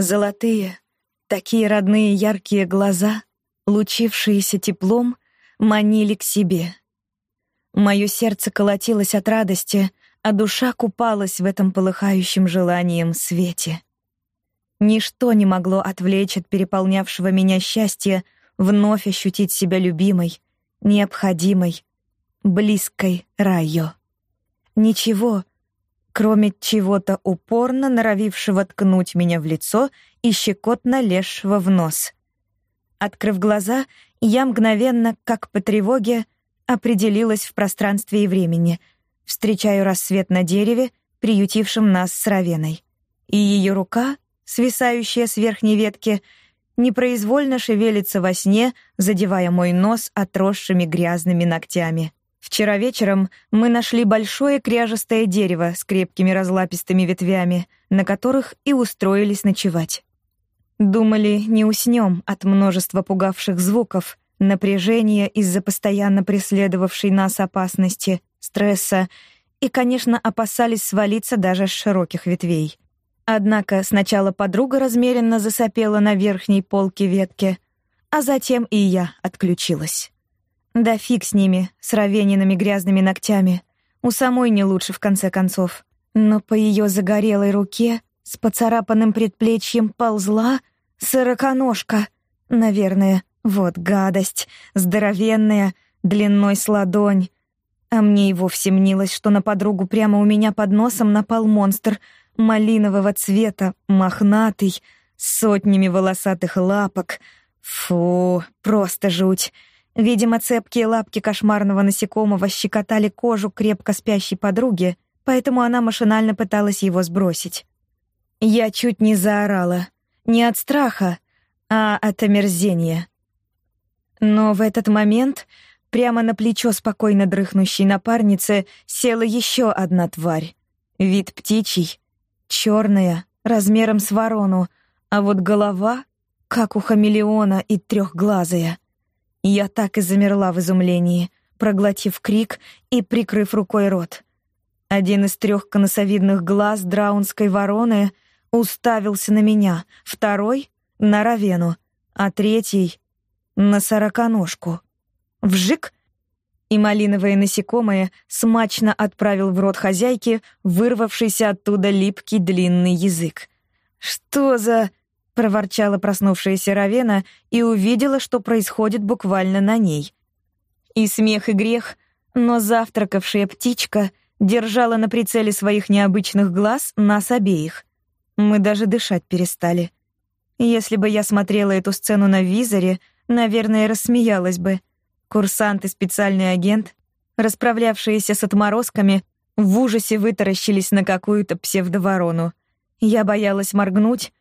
Золотые, такие родные яркие глаза, лучившиеся теплом, манили к себе. Мое сердце колотилось от радости, а душа купалась в этом полыхающем желанием свете. Ничто не могло отвлечь от переполнявшего меня счастья вновь ощутить себя любимой, необходимой, близкой Райо. Ничего, кроме чего-то упорно норовившего ткнуть меня в лицо и щекотно лезшего в нос. Открыв глаза, я мгновенно, как по тревоге, определилась в пространстве и времени. Встречаю рассвет на дереве, приютившем нас с Равеной. И ее рука, свисающая с верхней ветки, непроизвольно шевелится во сне, задевая мой нос отросшими грязными ногтями. Вчера вечером мы нашли большое кряжестое дерево с крепкими разлапистыми ветвями, на которых и устроились ночевать. Думали, не уснем от множества пугавших звуков, напряжения из-за постоянно преследовавшей нас опасности, стресса и, конечно, опасались свалиться даже с широких ветвей. Однако сначала подруга размеренно засопела на верхней полке ветки, а затем и я отключилась. Да фиг с ними, с ровениными грязными ногтями. У самой не лучше, в конце концов. Но по ее загорелой руке с поцарапанным предплечьем ползла сороконожка. Наверное, вот гадость, здоровенная, длиной с ладонь. А мне и вовсе мнилось, что на подругу прямо у меня под носом напал монстр малинового цвета, мохнатый, с сотнями волосатых лапок. Фу, просто жуть. Видимо, цепкие лапки кошмарного насекомого щекотали кожу крепко спящей подруги, поэтому она машинально пыталась его сбросить. Я чуть не заорала. Не от страха, а от омерзения. Но в этот момент прямо на плечо спокойно дрыхнущей напарницы села еще одна тварь. Вид птичий, черная, размером с ворону, а вот голова — как у хамелеона и трехглазая — я так и замерла в изумлении, проглотив крик и прикрыв рукой рот. Один из трех конусовидных глаз драунской вороны уставился на меня, второй — на Равену, а третий — на сороконожку. Вжик! И малиновое насекомое смачно отправил в рот хозяйки вырвавшийся оттуда липкий длинный язык. «Что за...» проворчала проснувшаяся Равена и увидела, что происходит буквально на ней. И смех, и грех, но завтракавшая птичка держала на прицеле своих необычных глаз нас обеих. Мы даже дышать перестали. Если бы я смотрела эту сцену на визоре, наверное, рассмеялась бы. Курсант и специальный агент, расправлявшиеся с отморозками, в ужасе вытаращились на какую-то псевдоворону. Я боялась моргнуть,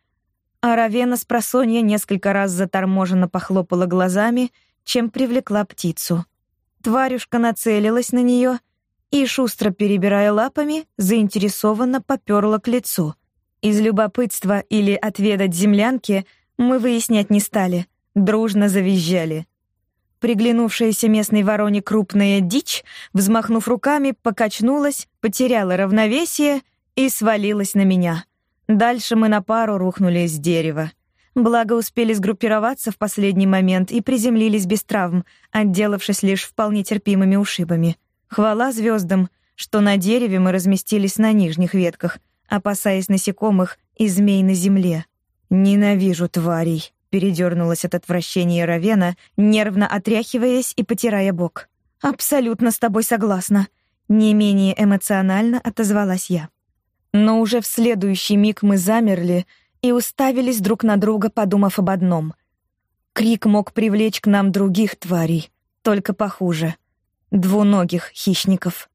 а Равена с просонья несколько раз заторможенно похлопала глазами, чем привлекла птицу. Тварюшка нацелилась на нее и, шустро перебирая лапами, заинтересованно поперла к лицу. Из любопытства или отведать землянки мы выяснять не стали, дружно завизжали. Приглянувшаяся местной вороне крупная дичь, взмахнув руками, покачнулась, потеряла равновесие и свалилась на меня — Дальше мы на пару рухнули из дерева. Благо успели сгруппироваться в последний момент и приземлились без травм, отделавшись лишь вполне терпимыми ушибами. Хвала звездам, что на дереве мы разместились на нижних ветках, опасаясь насекомых и змей на земле. «Ненавижу тварей», — передернулась от отвращения Равена, нервно отряхиваясь и потирая бок. «Абсолютно с тобой согласна», — не менее эмоционально отозвалась я. Но уже в следующий миг мы замерли и уставились друг на друга, подумав об одном. Крик мог привлечь к нам других тварей, только похуже. Двуногих хищников.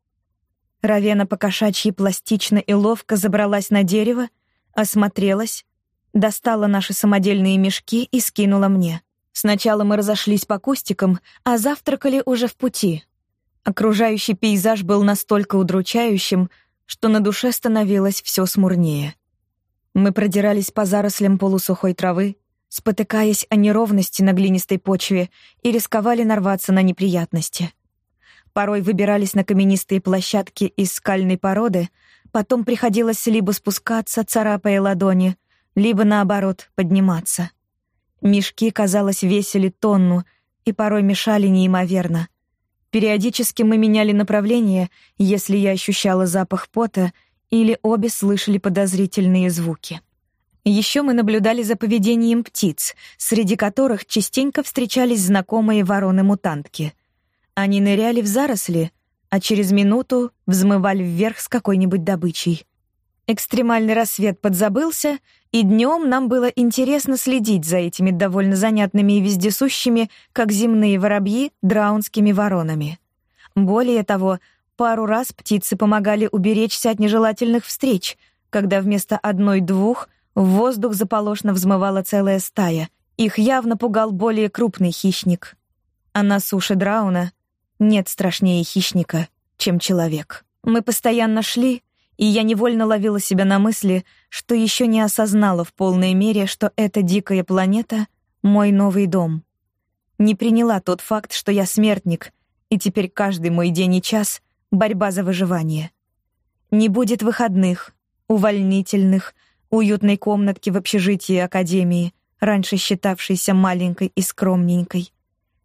Равена покошачьи пластично и ловко забралась на дерево, осмотрелась, достала наши самодельные мешки и скинула мне. Сначала мы разошлись по кустикам, а завтракали уже в пути. Окружающий пейзаж был настолько удручающим, что на душе становилось все смурнее. Мы продирались по зарослям полусухой травы, спотыкаясь о неровности на глинистой почве и рисковали нарваться на неприятности. Порой выбирались на каменистые площадки из скальной породы, потом приходилось либо спускаться, царапая ладони, либо, наоборот, подниматься. Мешки, казалось, весили тонну и порой мешали неимоверно. Периодически мы меняли направление, если я ощущала запах пота или обе слышали подозрительные звуки. Еще мы наблюдали за поведением птиц, среди которых частенько встречались знакомые вороны-мутантки. Они ныряли в заросли, а через минуту взмывали вверх с какой-нибудь добычей. Экстремальный рассвет подзабылся, и днем нам было интересно следить за этими довольно занятными и вездесущими, как земные воробьи, драунскими воронами. Более того, пару раз птицы помогали уберечься от нежелательных встреч, когда вместо одной-двух в воздух заполошно взмывала целая стая. Их явно пугал более крупный хищник. А на суше Драуна нет страшнее хищника, чем человек. Мы постоянно шли, и я невольно ловила себя на мысли, что еще не осознала в полной мере, что эта дикая планета — мой новый дом. Не приняла тот факт, что я смертник, и теперь каждый мой день и час — борьба за выживание. Не будет выходных, увольнительных, уютной комнатки в общежитии Академии, раньше считавшейся маленькой и скромненькой.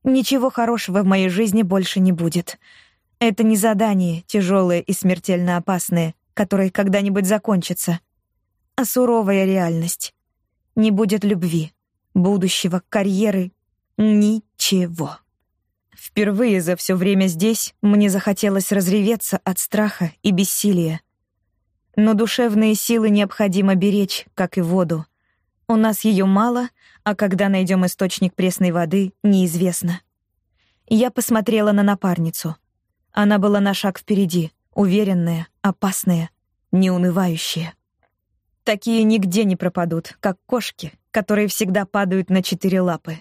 Ничего хорошего в моей жизни больше не будет. Это не задание, тяжелое и смертельно опасное, которое когда-нибудь закончится, а суровая реальность. Не будет любви, будущего, карьеры, ничего. Впервые за все время здесь мне захотелось разреветься от страха и бессилия. Но душевные силы необходимо беречь, как и воду. У нас ее мало, а когда найдем источник пресной воды, неизвестно. Я посмотрела на напарницу. Она была на шаг впереди, уверенная, опасная, неунывающая. Такие нигде не пропадут, как кошки, которые всегда падают на четыре лапы.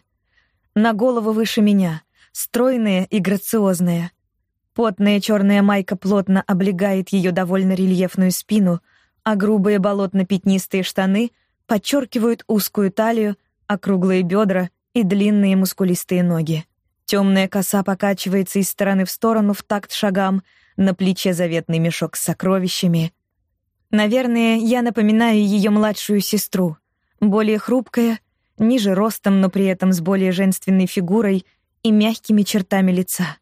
На голову выше меня, стройная и грациозная, Потная черная майка плотно облегает ее довольно рельефную спину, а грубые болотно-пятнистые штаны подчеркивают узкую талию, округлые бедра и длинные мускулистые ноги. Темная коса покачивается из стороны в сторону в такт шагам, на плече заветный мешок с сокровищами. Наверное, я напоминаю ее младшую сестру, более хрупкая, ниже ростом, но при этом с более женственной фигурой и мягкими чертами лица.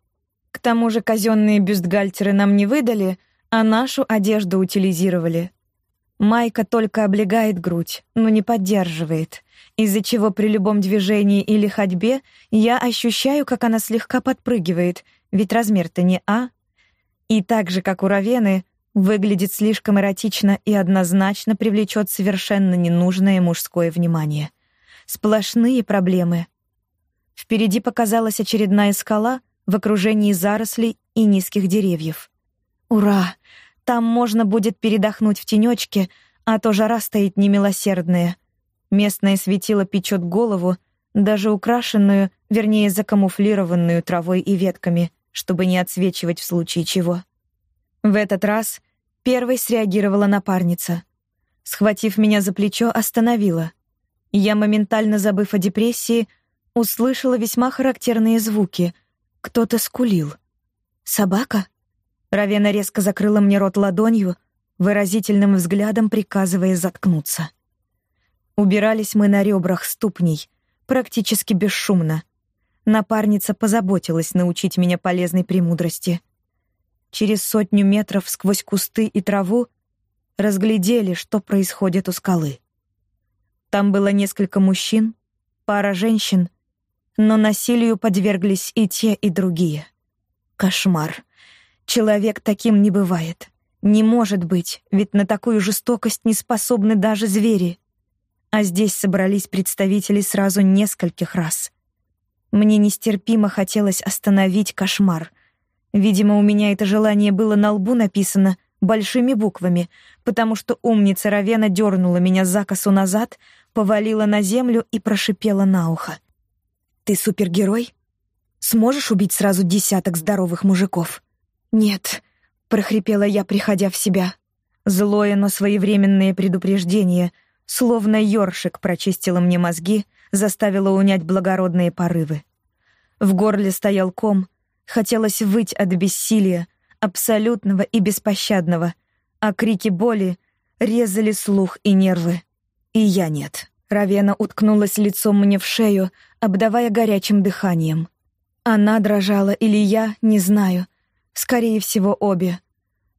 К тому же казенные бюстгальтеры нам не выдали, а нашу одежду утилизировали. Майка только облегает грудь, но не поддерживает, из-за чего при любом движении или ходьбе я ощущаю, как она слегка подпрыгивает, ведь размер-то не А. И так же, как у Равены, выглядит слишком эротично и однозначно привлечет совершенно ненужное мужское внимание. Сплошные проблемы. Впереди показалась очередная скала, в окружении зарослей и низких деревьев. Ура! Там можно будет передохнуть в тенечке, а то жара стоит немилосердная. Местное светило печет голову, даже украшенную, вернее, закамуфлированную травой и ветками, чтобы не отсвечивать в случае чего. В этот раз первой среагировала напарница. Схватив меня за плечо, остановила. Я, моментально забыв о депрессии, услышала весьма характерные звуки — кто-то скулил. «Собака?» Равена резко закрыла мне рот ладонью, выразительным взглядом приказывая заткнуться. Убирались мы на ребрах ступней, практически бесшумно. Напарница позаботилась научить меня полезной премудрости. Через сотню метров сквозь кусты и траву разглядели, что происходит у скалы. Там было несколько мужчин, пара женщин но насилию подверглись и те, и другие. Кошмар. Человек таким не бывает. Не может быть, ведь на такую жестокость не способны даже звери. А здесь собрались представители сразу нескольких рас. Мне нестерпимо хотелось остановить кошмар. Видимо, у меня это желание было на лбу написано большими буквами, потому что умница Равена дернула меня за косу назад, повалила на землю и прошипела на ухо. Ты супергерой? Сможешь убить сразу десяток здоровых мужиков? Нет, прохрипела я, приходя в себя. Злое, но своевременное предупреждение, словно ёршик прочистило мне мозги, заставило унять благородные порывы. В горле стоял ком, хотелось выть от бессилия, абсолютного и беспощадного, а крики боли резали слух и нервы. И я нет. Равена уткнулась лицом мне в шею, обдавая горячим дыханием. Она дрожала или я, не знаю. Скорее всего, обе.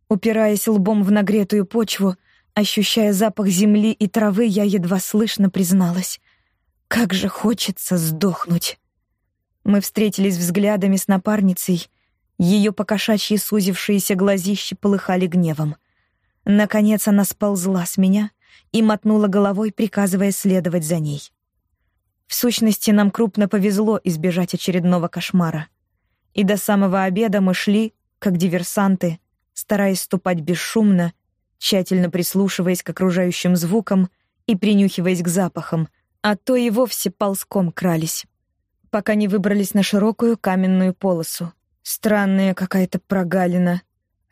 Упираясь лбом в нагретую почву, ощущая запах земли и травы, я едва слышно призналась. Как же хочется сдохнуть. Мы встретились взглядами с напарницей. Ее покошачьи сузившиеся глазища полыхали гневом. Наконец она сползла с меня и мотнула головой, приказывая следовать за ней. В сущности, нам крупно повезло избежать очередного кошмара. И до самого обеда мы шли, как диверсанты, стараясь ступать бесшумно, тщательно прислушиваясь к окружающим звукам и принюхиваясь к запахам, а то и вовсе ползком крались, пока не выбрались на широкую каменную полосу. Странная какая-то прогалина.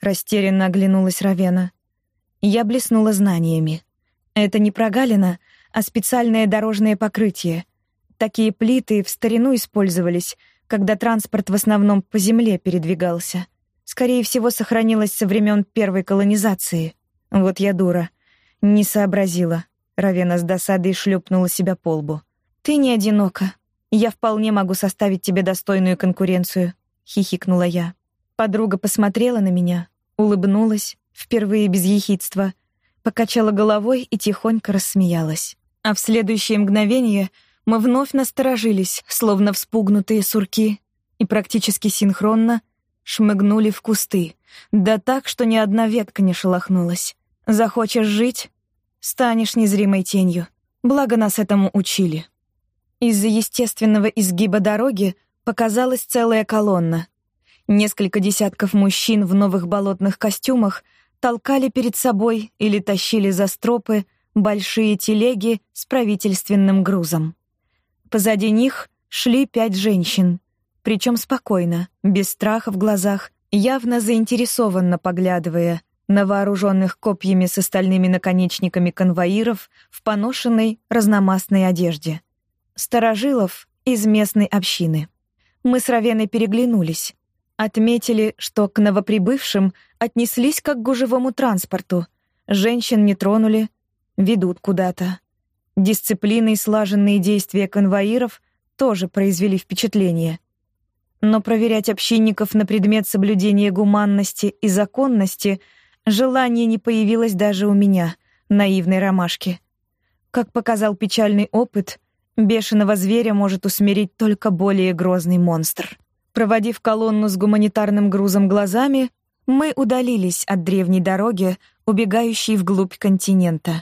Растерянно оглянулась Равена. Я блеснула знаниями. Это не прогалина, а специальное дорожное покрытие. Такие плиты в старину использовались, когда транспорт в основном по земле передвигался. Скорее всего, сохранилось со времен первой колонизации. Вот я дура. Не сообразила. Равена с досадой шлепнула себя по лбу. «Ты не одинока. Я вполне могу составить тебе достойную конкуренцию», — хихикнула я. Подруга посмотрела на меня, улыбнулась, впервые без ехидства, покачала головой и тихонько рассмеялась. А в следующее мгновение мы вновь насторожились, словно вспугнутые сурки, и практически синхронно шмыгнули в кусты, да так, что ни одна ветка не шелохнулась. Захочешь жить станешь незримой тенью. Благо нас этому учили. Из-за естественного изгиба дороги показалась целая колонна. Несколько десятков мужчин в новых болотных костюмах толкали перед собой или тащили за стропы большие телеги с правительственным грузом. Позади них шли пять женщин, причем спокойно, без страха в глазах, явно заинтересованно поглядывая на вооруженных копьями с остальными наконечниками конвоиров в поношенной разномастной одежде. Старожилов из местной общины. Мы с Равеной переглянулись. Отметили, что к новоприбывшим отнеслись как к гужевому транспорту. Женщин не тронули, ведут куда-то. Дисциплина и слаженные действия конвоиров тоже произвели впечатление. Но проверять общинников на предмет соблюдения гуманности и законности — Желание не появилось даже у меня, наивной ромашки. Как показал печальный опыт, бешеного зверя может усмирить только более грозный монстр. Проводив колонну с гуманитарным грузом глазами, мы удалились от древней дороги, убегающей вглубь континента.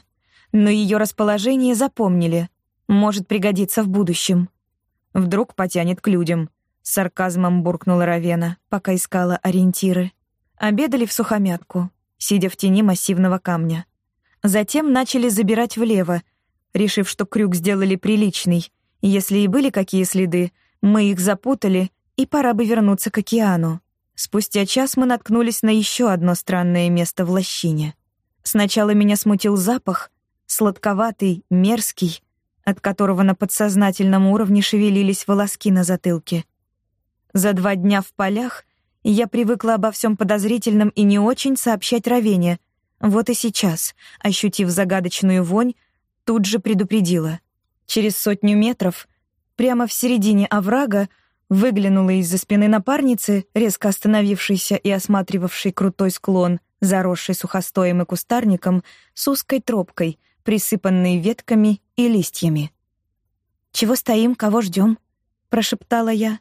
Но ее расположение запомнили. Может пригодиться в будущем. Вдруг потянет к людям. Сарказмом буркнула Равена, пока искала ориентиры. Обедали в сухомятку сидя в тени массивного камня. Затем начали забирать влево, решив, что крюк сделали приличный. Если и были какие следы, мы их запутали, и пора бы вернуться к океану. Спустя час мы наткнулись на еще одно странное место в лощине. Сначала меня смутил запах, сладковатый, мерзкий, от которого на подсознательном уровне шевелились волоски на затылке. За два дня в полях я привыкла обо всем подозрительном и не очень сообщать Равене. Вот и сейчас, ощутив загадочную вонь, тут же предупредила. Через сотню метров, прямо в середине оврага, выглянула из-за спины напарницы, резко остановившейся и осматривавшей крутой склон, заросший сухостоем и кустарником, с узкой тропкой, присыпанной ветками и листьями. «Чего стоим, кого ждем? прошептала я.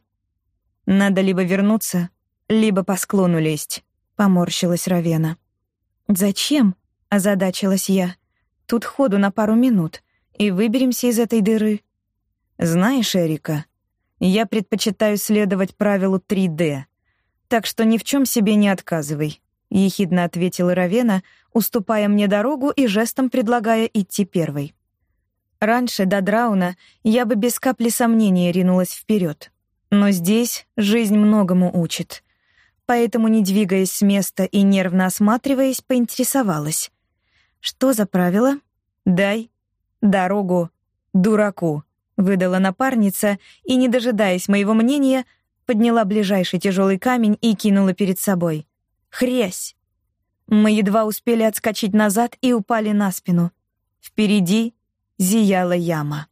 «Надо либо вернуться, либо по склону лезть», — поморщилась Равена. «Зачем?» — озадачилась я. «Тут ходу на пару минут, и выберемся из этой дыры». «Знаешь, Эрика, я предпочитаю следовать правилу 3D, так что ни в чем себе не отказывай», — ехидно ответила Равена, уступая мне дорогу и жестом предлагая идти первой. Раньше, до Драуна, я бы без капли сомнения ринулась вперед. Но здесь жизнь многому учит поэтому, не двигаясь с места и нервно осматриваясь, поинтересовалась. «Что за правило?» «Дай дорогу дураку», — выдала напарница и, не дожидаясь моего мнения, подняла ближайший тяжелый камень и кинула перед собой. «Хрясь!» Мы едва успели отскочить назад и упали на спину. Впереди зияла яма.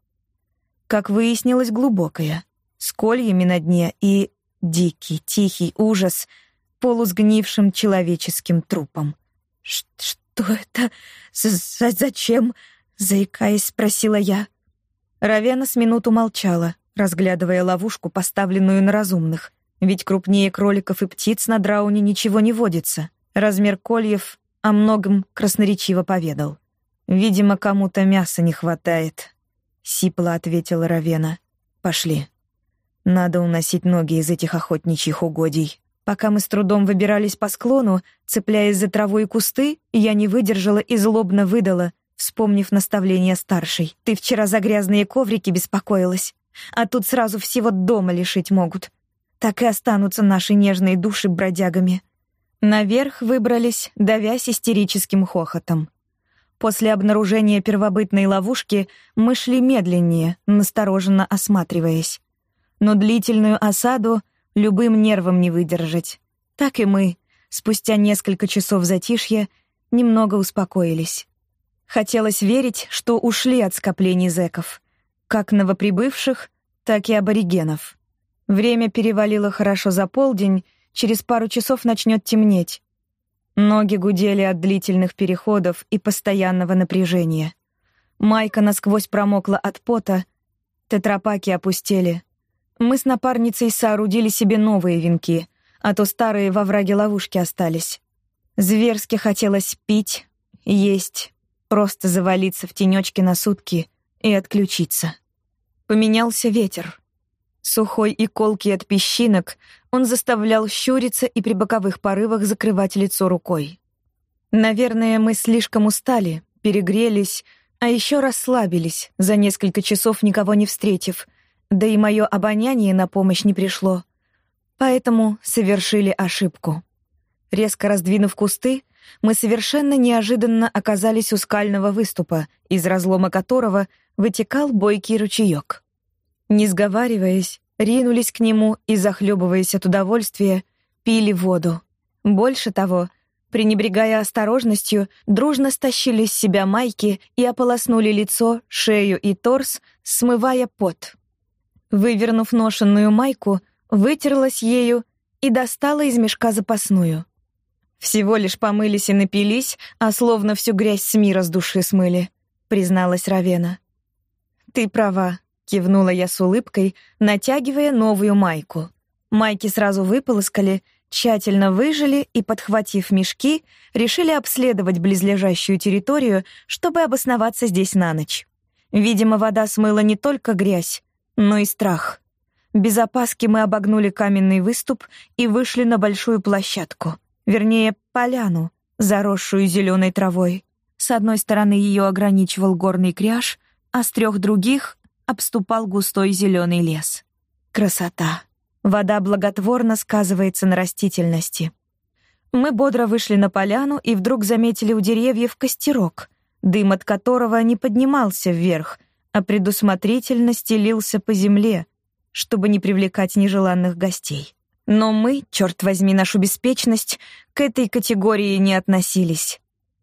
Как выяснилось, глубокая, с кольями на дне и дикий, тихий ужас полусгнившим человеческим трупом. «Что это? З Зачем?» — заикаясь, спросила я. Равена с минуту молчала, разглядывая ловушку, поставленную на разумных. Ведь крупнее кроликов и птиц на драуне ничего не водится. Размер кольев о многом красноречиво поведал. «Видимо, кому-то мяса не хватает», — сипло ответила Равена. «Пошли. Надо уносить ноги из этих охотничьих угодий». Пока мы с трудом выбирались по склону, цепляясь за траву и кусты, я не выдержала и злобно выдала, вспомнив наставление старшей. «Ты вчера за грязные коврики беспокоилась, а тут сразу всего дома лишить могут. Так и останутся наши нежные души бродягами». Наверх выбрались, давясь истерическим хохотом. После обнаружения первобытной ловушки мы шли медленнее, настороженно осматриваясь. Но длительную осаду любым нервам не выдержать. Так и мы, спустя несколько часов затишья, немного успокоились. Хотелось верить, что ушли от скоплений зэков, как новоприбывших, так и аборигенов. Время перевалило хорошо за полдень, через пару часов начнет темнеть. Ноги гудели от длительных переходов и постоянного напряжения. Майка насквозь промокла от пота, тетрапаки опустели. Мы с напарницей соорудили себе новые венки, а то старые во враге ловушки остались. Зверски хотелось пить, есть, просто завалиться в тенечке на сутки и отключиться. Поменялся ветер. Сухой и колкий от песчинок, он заставлял щуриться и при боковых порывах закрывать лицо рукой. Наверное, мы слишком устали, перегрелись, а еще расслабились, за несколько часов никого не встретив — да и мое обоняние на помощь не пришло. Поэтому совершили ошибку. Резко раздвинув кусты, мы совершенно неожиданно оказались у скального выступа, из разлома которого вытекал бойкий ручеек. Не сговариваясь, ринулись к нему и, захлебываясь от удовольствия, пили воду. Больше того, пренебрегая осторожностью, дружно стащили с себя майки и ополоснули лицо, шею и торс, смывая пот. Вывернув ношенную майку, вытерлась ею и достала из мешка запасную. Всего лишь помылись и напились, а словно всю грязь с мира с души смыли, призналась Равена. Ты права, кивнула я с улыбкой, натягивая новую майку. Майки сразу выполоскали, тщательно выжили и, подхватив мешки, решили обследовать близлежащую территорию, чтобы обосноваться здесь на ночь. Видимо, вода смыла не только грязь, но и страх. Без опаски мы обогнули каменный выступ и вышли на большую площадку, вернее, поляну, заросшую зеленой травой. С одной стороны ее ограничивал горный кряж, а с трех других обступал густой зеленый лес. Красота. Вода благотворно сказывается на растительности. Мы бодро вышли на поляну и вдруг заметили у деревьев костерок, дым от которого не поднимался вверх — а предусмотрительно стелился по земле, чтобы не привлекать нежеланных гостей. Но мы, черт возьми нашу беспечность, к этой категории не относились.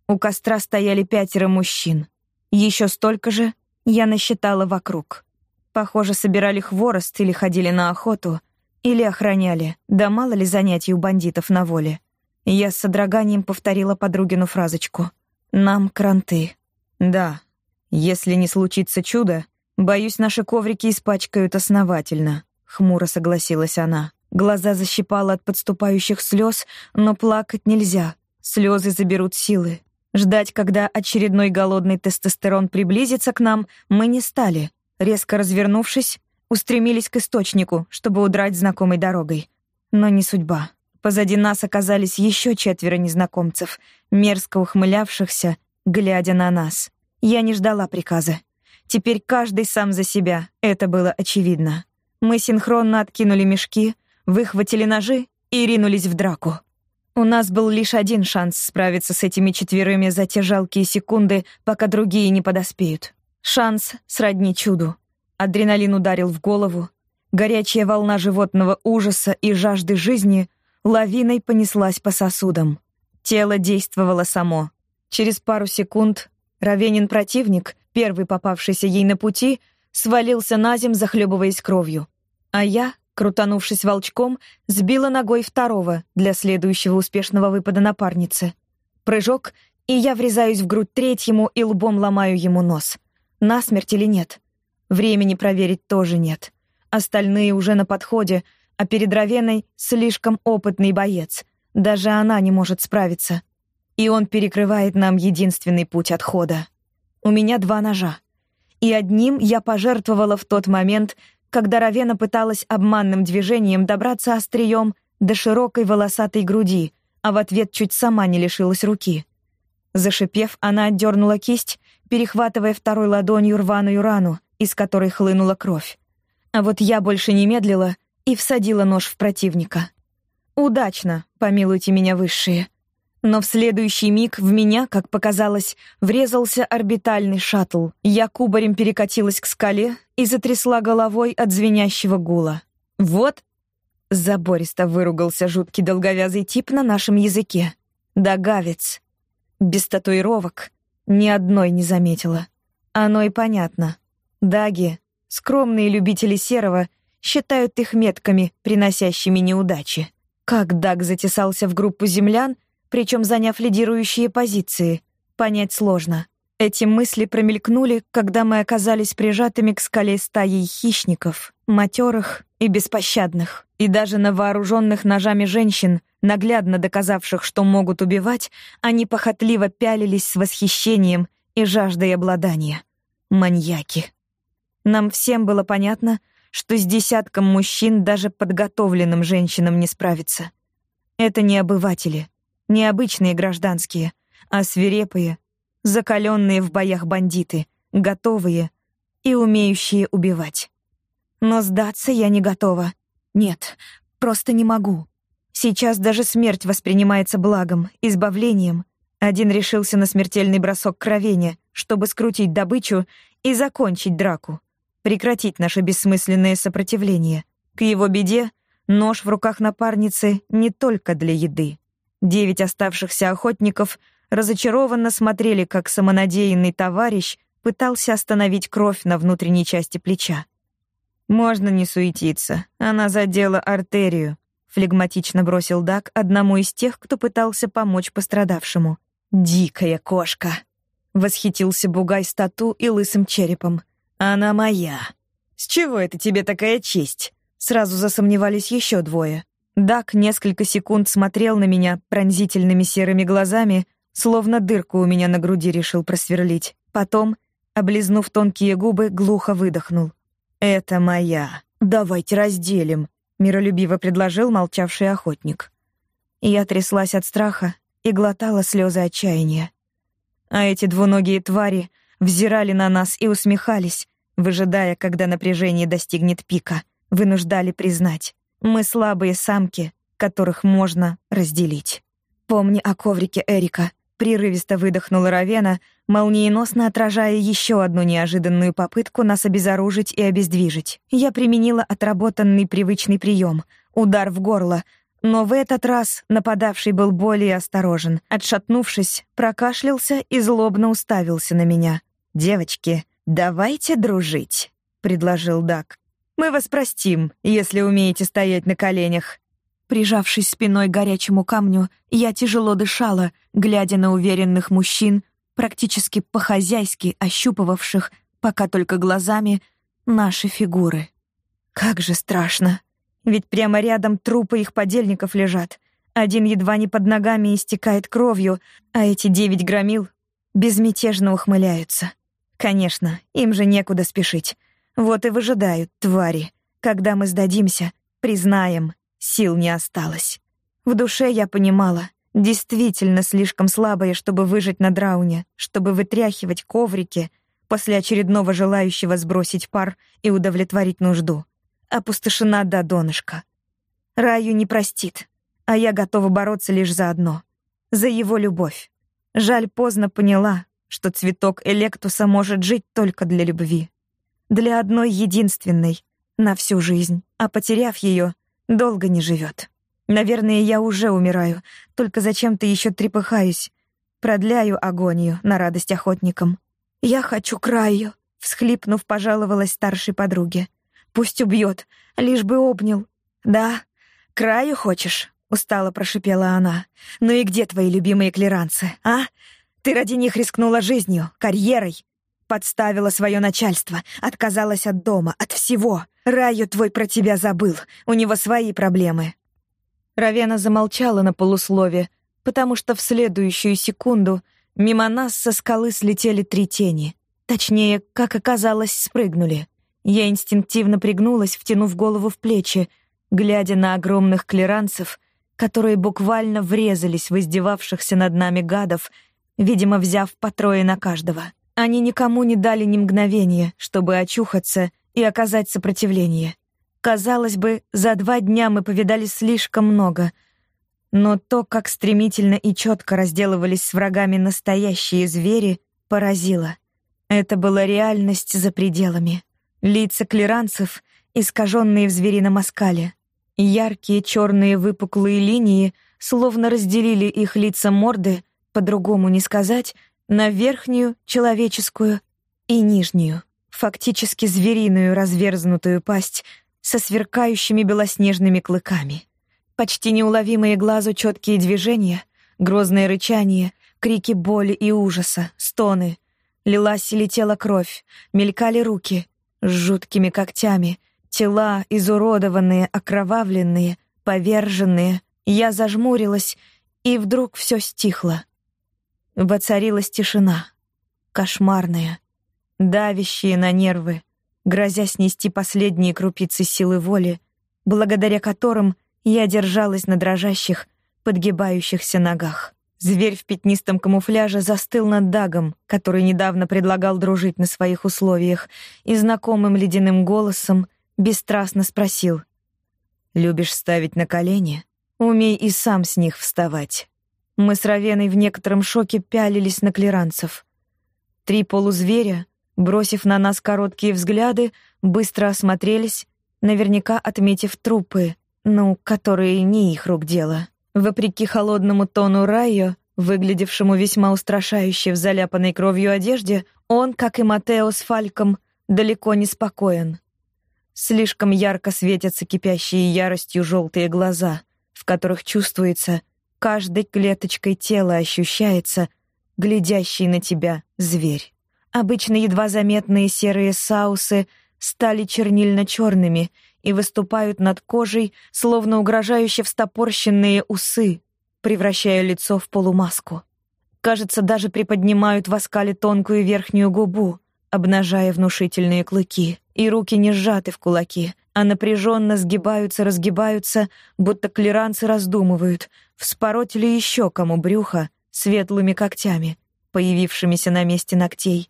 У костра стояли пятеро мужчин. Еще столько же я насчитала вокруг. Похоже, собирали хворост или ходили на охоту, или охраняли, да мало ли занятий у бандитов на воле. Я с содроганием повторила подругину фразочку. «Нам кранты». «Да, если не случится чудо, боюсь, наши коврики испачкают основательно, хмуро согласилась она. Глаза защипало от подступающих слез, но плакать нельзя. Слезы заберут силы. Ждать, когда очередной голодный тестостерон приблизится к нам, мы не стали. Резко развернувшись, устремились к источнику, чтобы удрать знакомой дорогой. Но не судьба. Позади нас оказались еще четверо незнакомцев, мерзко ухмылявшихся, глядя на нас. Я не ждала приказа. Теперь каждый сам за себя, это было очевидно. Мы синхронно откинули мешки, выхватили ножи и ринулись в драку. У нас был лишь один шанс справиться с этими четверыми за те жалкие секунды, пока другие не подоспеют. Шанс сродни чуду. Адреналин ударил в голову. Горячая волна животного ужаса и жажды жизни лавиной понеслась по сосудам. Тело действовало само. Через пару секунд Равенин противник, первый попавшийся ей на пути, свалился на земь, захлебываясь кровью. А я, крутанувшись волчком, сбила ногой второго для следующего успешного выпада напарницы. Прыжок, и я врезаюсь в грудь третьему и лбом ломаю ему нос. Насмерть или нет? Времени проверить тоже нет. Остальные уже на подходе, а перед Равеной слишком опытный боец. Даже она не может справиться. И он перекрывает нам единственный путь отхода. У меня два ножа. И одним я пожертвовала в тот момент, когда Равена пыталась обманным движением добраться острием до широкой волосатой груди, а в ответ чуть сама не лишилась руки. Зашипев, она отдернула кисть, перехватывая второй ладонью рваную рану, из которой хлынула кровь. А вот я больше не медлила и всадила нож в противника. Удачно, помилуйте меня высшие. Но в следующий миг в меня, как показалось, врезался орбитальный шаттл. Я кубарем перекатилась к скале и затрясла головой от звенящего гула. Вот забористо выругался жуткий долговязый тип на нашем языке. Дагавец. Без татуировок ни одной не заметила. Оно и понятно. Даги, скромные любители серого, считают их метками, приносящими неудачи. Как Даг затесался в группу землян, причем заняв лидирующие позиции, понять сложно. Эти мысли промелькнули, когда мы оказались прижатыми к скале стаей хищников, матерых и беспощадных. И даже на вооруженных ножами женщин, наглядно доказавших, что могут убивать, они похотливо пялились с восхищением и жаждой обладания. Маньяки. Нам всем было понятно, что с десятком мужчин даже подготовленным женщинам не справиться. Это не обыватели, не обычные гражданские, а свирепые, закаленные в боях бандиты, готовые и умеющие убивать. Но сдаться я не готова. Нет, просто не могу. Сейчас даже смерть воспринимается благом, избавлением. Один решился на смертельный бросок кровения, чтобы скрутить добычу и закончить драку, прекратить наше бессмысленное сопротивление. К его беде нож в руках напарницы не только для еды. Девять оставшихся охотников разочарованно смотрели, как самонадеянный товарищ пытался остановить кровь на внутренней части плеча. «Можно не суетиться, она задела артерию», — флегматично бросил Дак одному из тех, кто пытался помочь пострадавшему. «Дикая кошка!» — восхитился Бугай стату и лысым черепом. «Она моя!» «С чего это тебе такая честь?» Сразу засомневались еще двое. Дак несколько секунд смотрел на меня пронзительными серыми глазами, словно дырку у меня на груди решил просверлить. Потом, облизнув тонкие губы, глухо выдохнул. «Это моя. Давайте разделим», — миролюбиво предложил молчавший охотник. Я тряслась от страха и глотала слезы отчаяния. А эти двуногие твари взирали на нас и усмехались, выжидая, когда напряжение достигнет пика, вынуждали признать. Мы слабые самки, которых можно разделить. Помни о коврике Эрика, Прерывисто выдохнула Равена, молниеносно отражая еще одну неожиданную попытку нас обезоружить и обездвижить. Я применила отработанный привычный прием — удар в горло, но в этот раз нападавший был более осторожен. Отшатнувшись, прокашлялся и злобно уставился на меня. «Девочки, давайте дружить», — предложил Дак. «Мы вас простим, если умеете стоять на коленях. Прижавшись спиной к горячему камню, я тяжело дышала, глядя на уверенных мужчин, практически по-хозяйски ощупывавших, пока только глазами, наши фигуры. Как же страшно. Ведь прямо рядом трупы их подельников лежат. Один едва не под ногами истекает кровью, а эти девять громил безмятежно ухмыляются. Конечно, им же некуда спешить. Вот и выжидают, твари. Когда мы сдадимся, признаем, Сил не осталось. В душе я понимала, действительно слишком слабая, чтобы выжить на драуне, чтобы вытряхивать коврики после очередного желающего сбросить пар и удовлетворить нужду. Опустошена до донышка. Раю не простит, а я готова бороться лишь за одно — за его любовь. Жаль, поздно поняла, что цветок Электуса может жить только для любви. Для одной единственной, на всю жизнь. А потеряв ее, долго не живет. Наверное, я уже умираю, только зачем-то еще трепыхаюсь, продляю агонию на радость охотникам. Я хочу краю, всхлипнув, пожаловалась старшей подруге. Пусть убьет, лишь бы обнял. Да, краю хочешь? устало прошипела она. Ну и где твои любимые клиранцы, а? Ты ради них рискнула жизнью, карьерой, подставила свое начальство, отказалась от дома, от всего. Раю твой про тебя забыл, у него свои проблемы. Равена замолчала на полуслове, потому что в следующую секунду мимо нас со скалы слетели три тени. Точнее, как оказалось, спрыгнули. Я инстинктивно пригнулась, втянув голову в плечи, глядя на огромных клеранцев, которые буквально врезались в издевавшихся над нами гадов, видимо, взяв по трое на каждого. Они никому не дали ни мгновения, чтобы очухаться и оказать сопротивление. Казалось бы, за два дня мы повидали слишком много, но то, как стремительно и четко разделывались с врагами настоящие звери, поразило. Это была реальность за пределами. Лица клеранцев, искаженные в зверином оскале. Яркие черные выпуклые линии словно разделили их лица морды, по-другому не сказать, на верхнюю, человеческую, и нижнюю, фактически звериную разверзнутую пасть со сверкающими белоснежными клыками. Почти неуловимые глазу четкие движения, грозное рычание, крики боли и ужаса, стоны. Лилась и летела кровь, мелькали руки с жуткими когтями, тела изуродованные, окровавленные, поверженные. Я зажмурилась, и вдруг все стихло. Воцарилась тишина, кошмарная, давящая на нервы, грозя снести последние крупицы силы воли, благодаря которым я держалась на дрожащих, подгибающихся ногах. Зверь в пятнистом камуфляже застыл над Дагом, который недавно предлагал дружить на своих условиях, и знакомым ледяным голосом бесстрастно спросил: "Любишь ставить на колени? Умей и сам с них вставать". Мы с Равеной в некотором шоке пялились на клеранцев. Три полузверя, бросив на нас короткие взгляды, быстро осмотрелись, наверняка отметив трупы, ну, которые не их рук дело. Вопреки холодному тону Райо, выглядевшему весьма устрашающе в заляпанной кровью одежде, он, как и Матео с Фальком, далеко не спокоен. Слишком ярко светятся кипящие яростью желтые глаза, в которых чувствуется Каждой клеточкой тела ощущается глядящий на тебя зверь. Обычно едва заметные серые саусы стали чернильно-черными и выступают над кожей, словно угрожающе встопорщенные усы, превращая лицо в полумаску. Кажется, даже приподнимают в оскале тонкую верхнюю губу, обнажая внушительные клыки, и руки не сжаты в кулаки, а напряженно сгибаются-разгибаются, будто клеранцы раздумывают, вспороть ли еще кому брюхо светлыми когтями, появившимися на месте ногтей.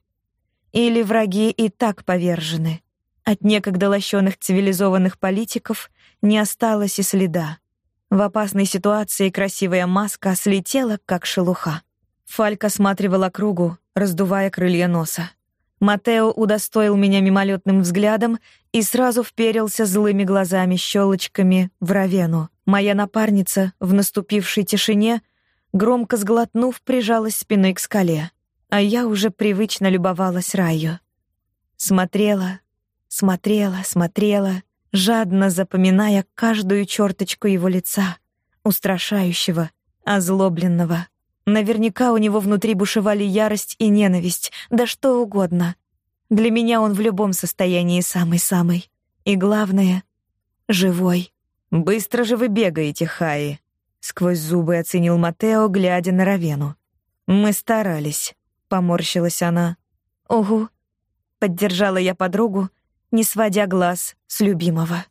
Или враги и так повержены. От некогда лощеных цивилизованных политиков не осталось и следа. В опасной ситуации красивая маска слетела, как шелуха. Фальк осматривал округу, раздувая крылья носа. Матео удостоил меня мимолетным взглядом и сразу вперился злыми глазами-щелочками в Равену. Моя напарница в наступившей тишине, громко сглотнув, прижалась спиной к скале, а я уже привычно любовалась раю. Смотрела, смотрела, смотрела, жадно запоминая каждую черточку его лица, устрашающего, озлобленного. Наверняка у него внутри бушевали ярость и ненависть, да что угодно. Для меня он в любом состоянии самый-самый. И главное — живой. «Быстро же вы бегаете, Хаи», — сквозь зубы оценил Матео, глядя на Равену. «Мы старались», — поморщилась она. «Угу», — поддержала я подругу, не сводя глаз с любимого.